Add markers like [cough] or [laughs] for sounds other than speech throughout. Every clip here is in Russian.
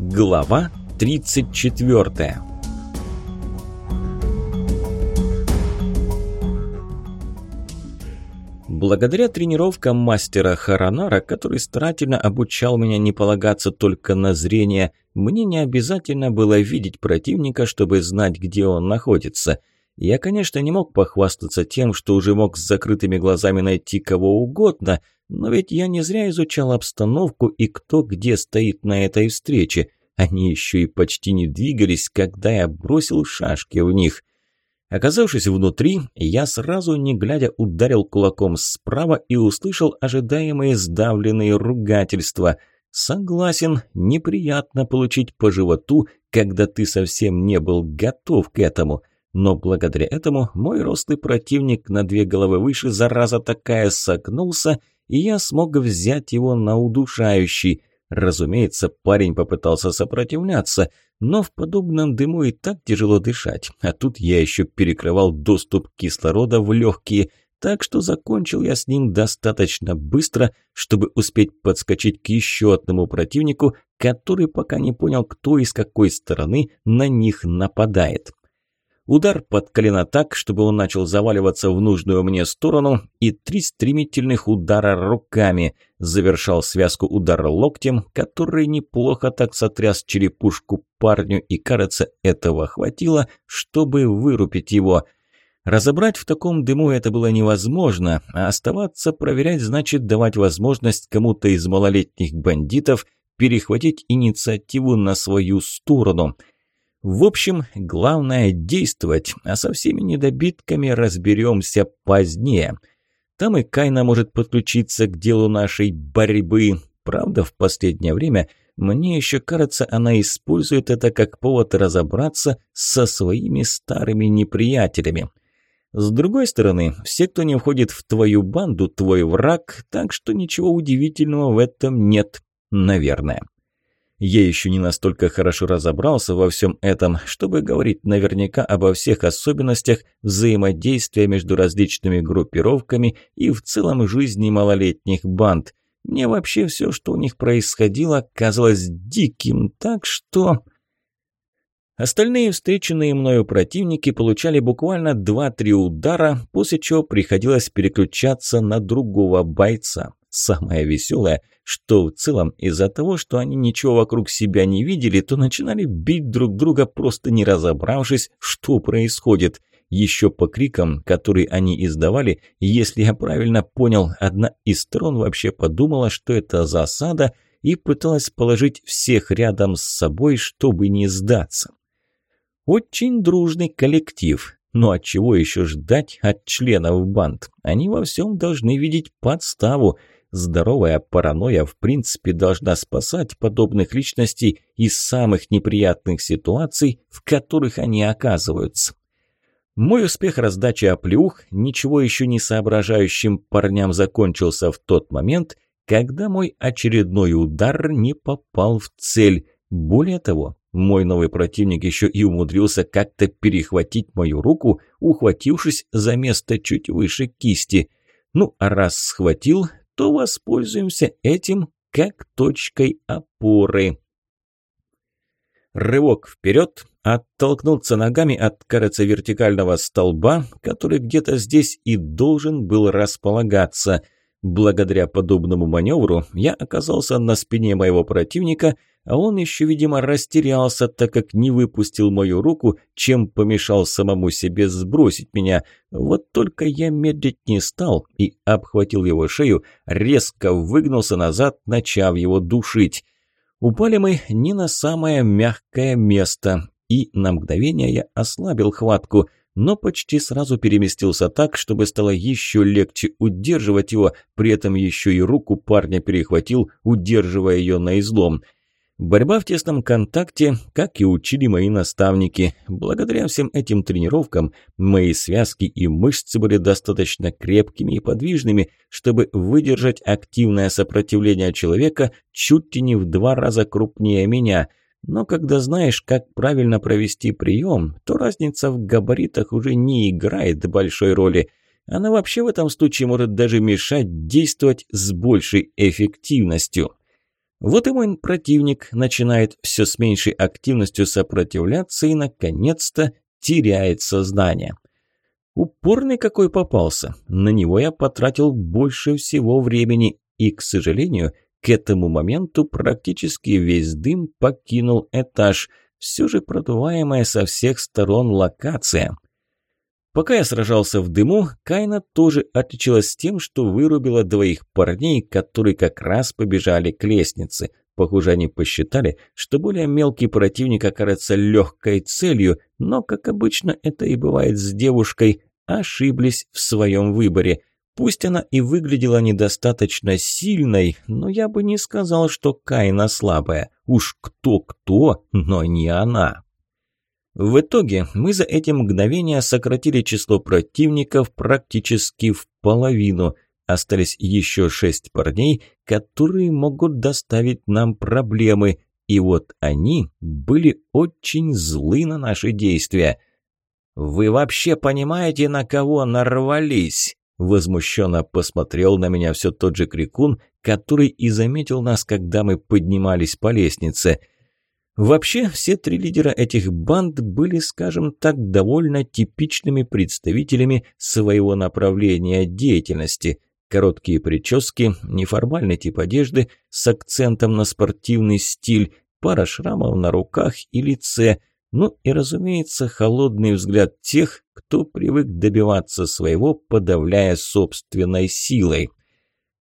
Глава 34 Благодаря тренировкам мастера Харанара, который старательно обучал меня не полагаться только на зрение, мне не обязательно было видеть противника, чтобы знать, где он находится. Я, конечно, не мог похвастаться тем, что уже мог с закрытыми глазами найти кого угодно, но ведь я не зря изучал обстановку и кто где стоит на этой встрече. Они еще и почти не двигались, когда я бросил шашки в них. Оказавшись внутри, я сразу, не глядя, ударил кулаком справа и услышал ожидаемые сдавленные ругательства. Согласен, неприятно получить по животу, когда ты совсем не был готов к этому. Но благодаря этому мой рослый противник на две головы выше, зараза такая, согнулся, и я смог взять его на удушающий. Разумеется, парень попытался сопротивляться, но в подобном дыму и так тяжело дышать, а тут я еще перекрывал доступ кислорода в легкие, так что закончил я с ним достаточно быстро, чтобы успеть подскочить к еще одному противнику, который пока не понял, кто и с какой стороны на них нападает. Удар под колено так, чтобы он начал заваливаться в нужную мне сторону, и три стремительных удара руками. Завершал связку удар локтем, который неплохо так сотряс черепушку парню, и, кажется, этого хватило, чтобы вырубить его. Разобрать в таком дыму это было невозможно, а оставаться проверять значит давать возможность кому-то из малолетних бандитов перехватить инициативу на свою сторону – в общем, главное действовать, а со всеми недобитками разберемся позднее. Там и Кайна может подключиться к делу нашей борьбы. Правда, в последнее время мне еще кажется, она использует это как повод разобраться со своими старыми неприятелями. С другой стороны, все, кто не входит в твою банду, твой враг, так что ничего удивительного в этом нет, наверное. Я еще не настолько хорошо разобрался во всем этом, чтобы говорить наверняка обо всех особенностях взаимодействия между различными группировками и в целом жизни малолетних банд. Мне вообще все, что у них происходило, казалось диким, так что... Остальные встреченные мною противники получали буквально 2-3 удара, после чего приходилось переключаться на другого бойца. Самое веселое, что в целом из-за того, что они ничего вокруг себя не видели, то начинали бить друг друга, просто не разобравшись, что происходит. Еще по крикам, которые они издавали, если я правильно понял, одна из сторон вообще подумала, что это засада, и пыталась положить всех рядом с собой, чтобы не сдаться. Очень дружный коллектив. Но от чего еще ждать от членов банд? Они во всем должны видеть подставу – Здоровая паранойя в принципе должна спасать подобных личностей из самых неприятных ситуаций, в которых они оказываются. Мой успех раздачи оплеух ничего еще не соображающим парням закончился в тот момент, когда мой очередной удар не попал в цель. Более того, мой новый противник еще и умудрился как-то перехватить мою руку, ухватившись за место чуть выше кисти. Ну, а раз схватил, то воспользуемся этим как точкой опоры. Рывок вперед, оттолкнуться ногами от, кажется, вертикального столба, который где-то здесь и должен был располагаться – Благодаря подобному маневру я оказался на спине моего противника, а он еще, видимо, растерялся, так как не выпустил мою руку, чем помешал самому себе сбросить меня. Вот только я медлить не стал и обхватил его шею, резко выгнулся назад, начав его душить. Упали мы не на самое мягкое место, и на мгновение я ослабил хватку – но почти сразу переместился так, чтобы стало еще легче удерживать его, при этом еще и руку парня перехватил, удерживая ее на излом. Борьба в тесном контакте, как и учили мои наставники. Благодаря всем этим тренировкам мои связки и мышцы были достаточно крепкими и подвижными, чтобы выдержать активное сопротивление человека чуть ли не в два раза крупнее меня – но когда знаешь, как правильно провести прием, то разница в габаритах уже не играет большой роли. Она вообще в этом случае может даже мешать действовать с большей эффективностью. Вот и мой противник начинает все с меньшей активностью сопротивляться и, наконец-то, теряет сознание. Упорный какой попался. На него я потратил больше всего времени и, к сожалению, к этому моменту практически весь дым покинул этаж. Все же продуваемая со всех сторон локация. Пока я сражался в дыму, Кайна тоже отличилась тем, что вырубила двоих парней, которые как раз побежали к лестнице. Похоже, они посчитали, что более мелкий противник окажется легкой целью, но, как обычно это и бывает с девушкой, ошиблись в своем выборе. Пусть она и выглядела недостаточно сильной, но я бы не сказал, что Кайна слабая. Уж кто-кто, но не она. В итоге мы за эти мгновения сократили число противников практически в половину. Остались еще шесть парней, которые могут доставить нам проблемы. И вот они были очень злы на наши действия. «Вы вообще понимаете, на кого нарвались?» Возмущенно посмотрел на меня все тот же крикун, который и заметил нас, когда мы поднимались по лестнице – Вообще, все три лидера этих банд были, скажем так, довольно типичными представителями своего направления деятельности. Короткие прически, неформальный тип одежды с акцентом на спортивный стиль, пара шрамов на руках и лице, ну и, разумеется, холодный взгляд тех, кто привык добиваться своего, подавляя собственной силой.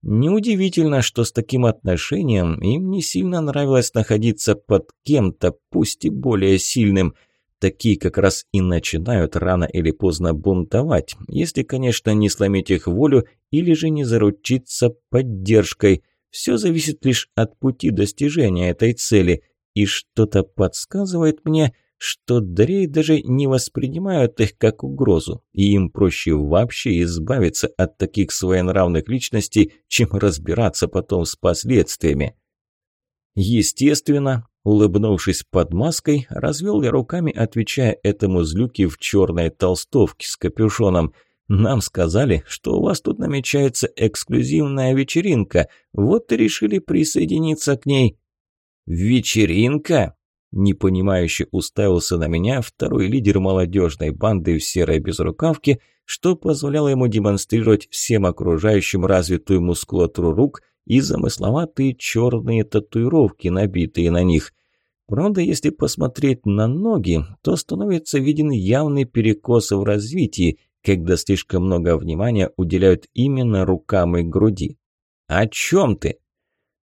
Неудивительно, что с таким отношением им не сильно нравилось находиться под кем-то, пусть и более сильным. Такие как раз и начинают рано или поздно бунтовать, если, конечно, не сломить их волю или же не заручиться поддержкой. Все зависит лишь от пути достижения этой цели, и что-то подсказывает мне – что Дрей даже не воспринимают их как угрозу, и им проще вообще избавиться от таких своенравных личностей, чем разбираться потом с последствиями. Естественно, улыбнувшись под маской, развел я руками, отвечая этому злюке в черной толстовке с капюшоном. «Нам сказали, что у вас тут намечается эксклюзивная вечеринка, вот и решили присоединиться к ней». «Вечеринка?» Непонимающе уставился на меня второй лидер молодежной банды в серой безрукавке, что позволяло ему демонстрировать всем окружающим развитую мускулатуру рук и замысловатые черные татуировки, набитые на них. Правда, если посмотреть на ноги, то становится виден явный перекос в развитии, когда слишком много внимания уделяют именно рукам и груди. «О чем ты?»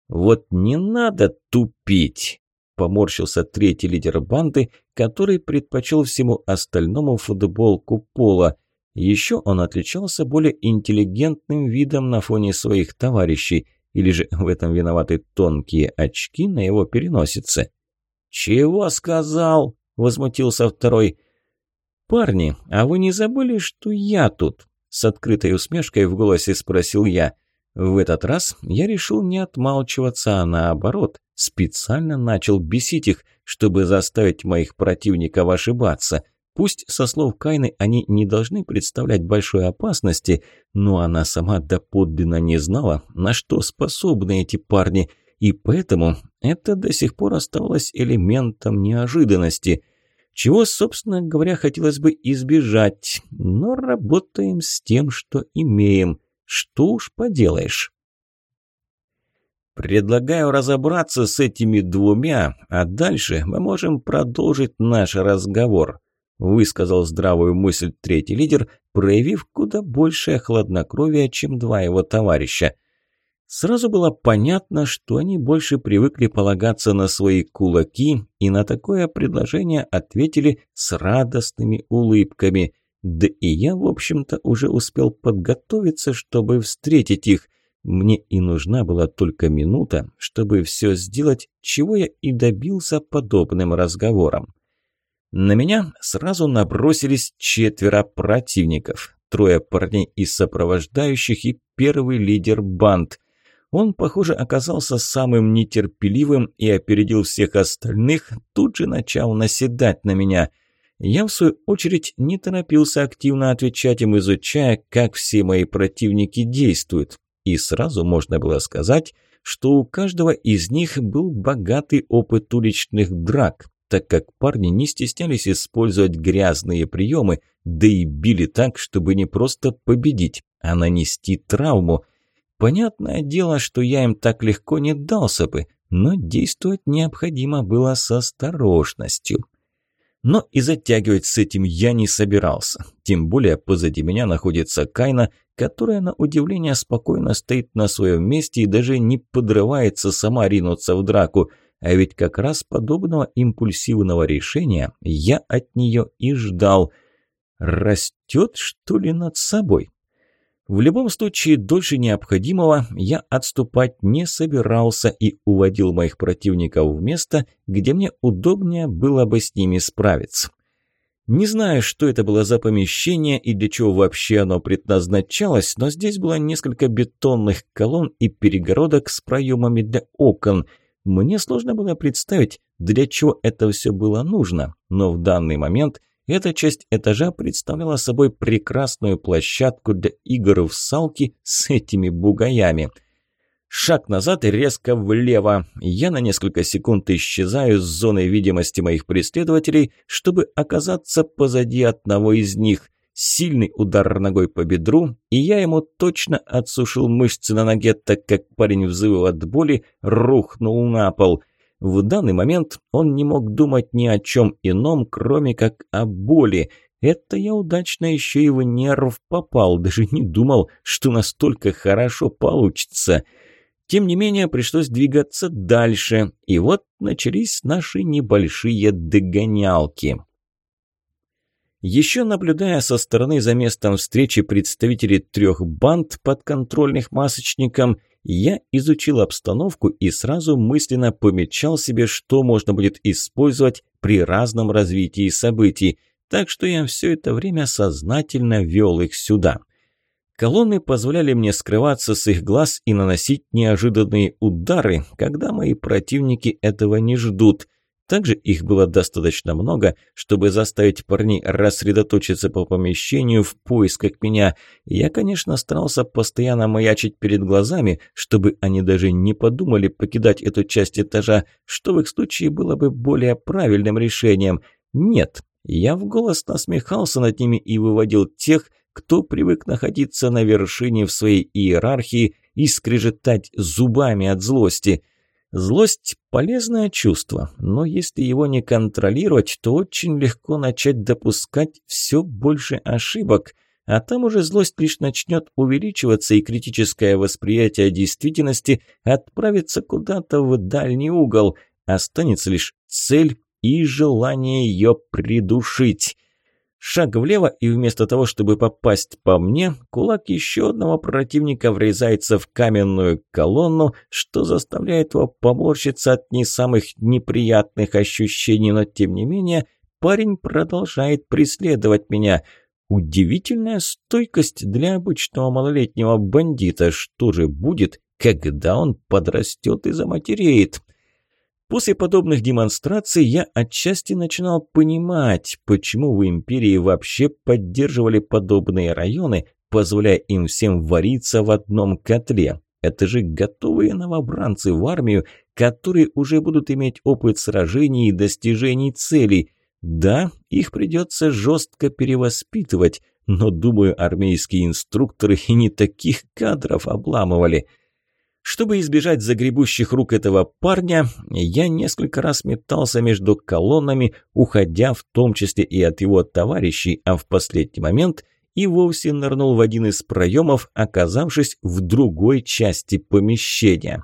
«Вот не надо тупить!» Поморщился третий лидер банды, который предпочел всему остальному футболку пола. Еще он отличался более интеллигентным видом на фоне своих товарищей, или же в этом виноваты тонкие очки на его переносице. «Чего сказал?» – возмутился второй. «Парни, а вы не забыли, что я тут?» С открытой усмешкой в голосе спросил я. В этот раз я решил не отмалчиваться, а наоборот, специально начал бесить их, чтобы заставить моих противников ошибаться. Пусть, со слов Кайны, они не должны представлять большой опасности, но она сама доподлинно не знала, на что способны эти парни, и поэтому это до сих пор оставалось элементом неожиданности – чего, собственно говоря, хотелось бы избежать, но работаем с тем, что имеем. Что уж поделаешь. Предлагаю разобраться с этими двумя, а дальше мы можем продолжить наш разговор, высказал здравую мысль третий лидер, проявив куда большее хладнокровие, чем два его товарища. Сразу было понятно, что они больше привыкли полагаться на свои кулаки и на такое предложение ответили с радостными улыбками – да и я, в общем-то, уже успел подготовиться, чтобы встретить их. Мне и нужна была только минута, чтобы все сделать, чего я и добился подобным разговором. На меня сразу набросились четверо противников. Трое парней из сопровождающих и первый лидер банд. Он, похоже, оказался самым нетерпеливым и опередил всех остальных, тут же начал наседать на меня – я, в свою очередь, не торопился активно отвечать им, изучая, как все мои противники действуют. И сразу можно было сказать, что у каждого из них был богатый опыт уличных драк, так как парни не стеснялись использовать грязные приемы, да и били так, чтобы не просто победить, а нанести травму. Понятное дело, что я им так легко не дался бы, но действовать необходимо было с осторожностью. Но и затягивать с этим я не собирался. Тем более позади меня находится Кайна, которая на удивление спокойно стоит на своем месте и даже не подрывается сама ринуться в драку. А ведь как раз подобного импульсивного решения я от нее и ждал. Растет, что ли, над собой? В любом случае, дольше необходимого я отступать не собирался и уводил моих противников в место, где мне удобнее было бы с ними справиться. Не знаю, что это было за помещение и для чего вообще оно предназначалось, но здесь было несколько бетонных колонн и перегородок с проемами для окон. Мне сложно было представить, для чего это все было нужно, но в данный момент – эта часть этажа представляла собой прекрасную площадку для игр в салки с этими бугаями. Шаг назад и резко влево. Я на несколько секунд исчезаю с зоны видимости моих преследователей, чтобы оказаться позади одного из них. Сильный удар ногой по бедру, и я ему точно отсушил мышцы на ноге, так как парень, взвыл от боли, рухнул на пол – в данный момент он не мог думать ни о чем ином, кроме как о боли. Это я удачно еще в нерв попал, [laughs] даже не думал, что настолько хорошо получится. Тем не менее, пришлось двигаться дальше, и вот начались наши небольшие догонялки. Еще наблюдая со стороны за местом встречи представителей трех банд, подконтрольных масочникам, я изучил обстановку и сразу мысленно помечал себе, что можно будет использовать при разном развитии событий, так что я все это время сознательно вел их сюда. Колонны позволяли мне скрываться с их глаз и наносить неожиданные удары, когда мои противники этого не ждут. Также их было достаточно много, чтобы заставить парней рассредоточиться по помещению в поисках меня. Я, конечно, старался постоянно маячить перед глазами, чтобы они даже не подумали покидать эту часть этажа, что в их случае было бы более правильным решением. Нет, я в голос насмехался над ними и выводил тех, кто привык находиться на вершине в своей иерархии и скрежетать зубами от злости – Злость – полезное чувство, но если его не контролировать, то очень легко начать допускать все больше ошибок, а там уже злость лишь начнет увеличиваться и критическое восприятие действительности отправится куда-то в дальний угол, останется лишь цель и желание ее придушить. Шаг влево, и вместо того, чтобы попасть по мне, кулак еще одного противника врезается в каменную колонну, что заставляет его поморщиться от не самых неприятных ощущений, но тем не менее парень продолжает преследовать меня. Удивительная стойкость для обычного малолетнего бандита. Что же будет, когда он подрастет и заматереет?» После подобных демонстраций я отчасти начинал понимать, почему в империи вообще поддерживали подобные районы, позволяя им всем вариться в одном котле. Это же готовые новобранцы в армию, которые уже будут иметь опыт сражений и достижений целей. Да, их придется жестко перевоспитывать, но, думаю, армейские инструкторы и не таких кадров обламывали – чтобы избежать загребущих рук этого парня, я несколько раз метался между колоннами, уходя в том числе и от его товарищей, а в последний момент и вовсе нырнул в один из проемов, оказавшись в другой части помещения.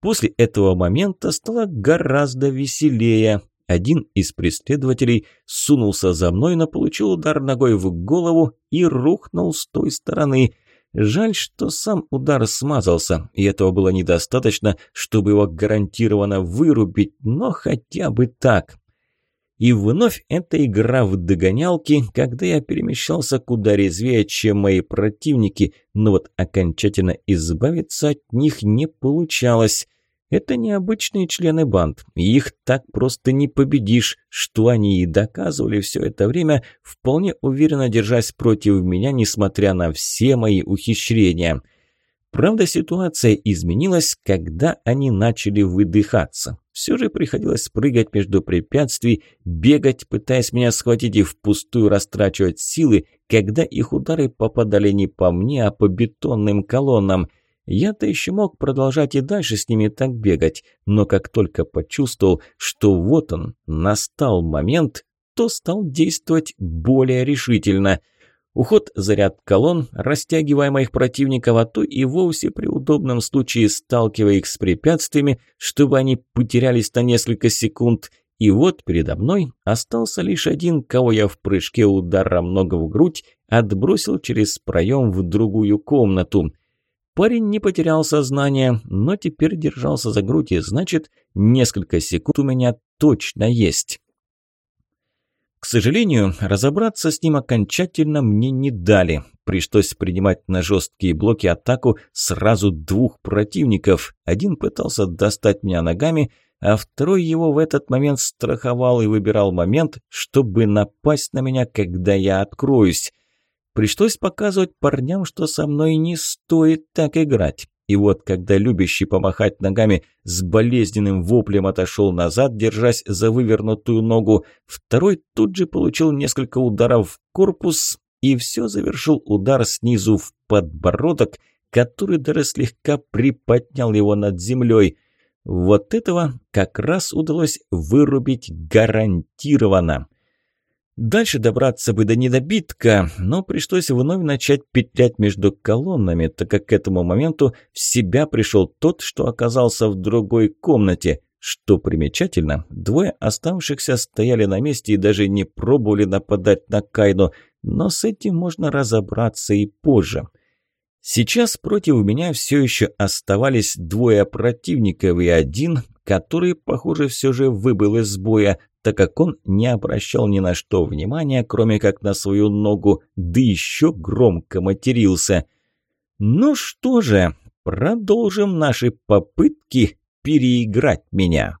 После этого момента стало гораздо веселее. Один из преследователей сунулся за мной, но получил удар ногой в голову и рухнул с той стороны – Жаль, что сам удар смазался, и этого было недостаточно, чтобы его гарантированно вырубить, но хотя бы так. И вновь эта игра в догонялки, когда я перемещался куда резвее, чем мои противники, но вот окончательно избавиться от них не получалось. Это необычные члены банд, их так просто не победишь, что они и доказывали все это время, вполне уверенно держась против меня, несмотря на все мои ухищрения. Правда, ситуация изменилась, когда они начали выдыхаться. Все же приходилось прыгать между препятствий, бегать, пытаясь меня схватить и впустую растрачивать силы, когда их удары попадали не по мне, а по бетонным колоннам. Я-то еще мог продолжать и дальше с ними так бегать, но как только почувствовал, что вот он, настал момент, то стал действовать более решительно – Уход заряд колонн, растягивая моих противников, а то и вовсе при удобном случае сталкивая их с препятствиями, чтобы они потерялись на несколько секунд. И вот передо мной остался лишь один, кого я в прыжке ударом нога в грудь отбросил через проем в другую комнату. Парень не потерял сознание, но теперь держался за грудь, и значит, несколько секунд у меня точно есть. К сожалению, разобраться с ним окончательно мне не дали. Пришлось принимать на жесткие блоки атаку сразу двух противников. Один пытался достать меня ногами, а второй его в этот момент страховал и выбирал момент, чтобы напасть на меня, когда я откроюсь. Пришлось показывать парням, что со мной не стоит так играть. И вот, когда любящий помахать ногами с болезненным воплем отошел назад, держась за вывернутую ногу, второй тут же получил несколько ударов в корпус и все завершил удар снизу в подбородок, который даже слегка приподнял его над землей. Вот этого как раз удалось вырубить гарантированно. Дальше добраться бы до недобитка, но пришлось вновь начать петлять между колоннами, так как к этому моменту в себя пришел тот, что оказался в другой комнате. Что примечательно, двое оставшихся стояли на месте и даже не пробовали нападать на Кайну, но с этим можно разобраться и позже. Сейчас против меня все еще оставались двое противников и один, который, похоже, все же выбыл из боя, так как он не обращал ни на что внимания, кроме как на свою ногу, да еще громко матерился. «Ну что же, продолжим наши попытки переиграть меня».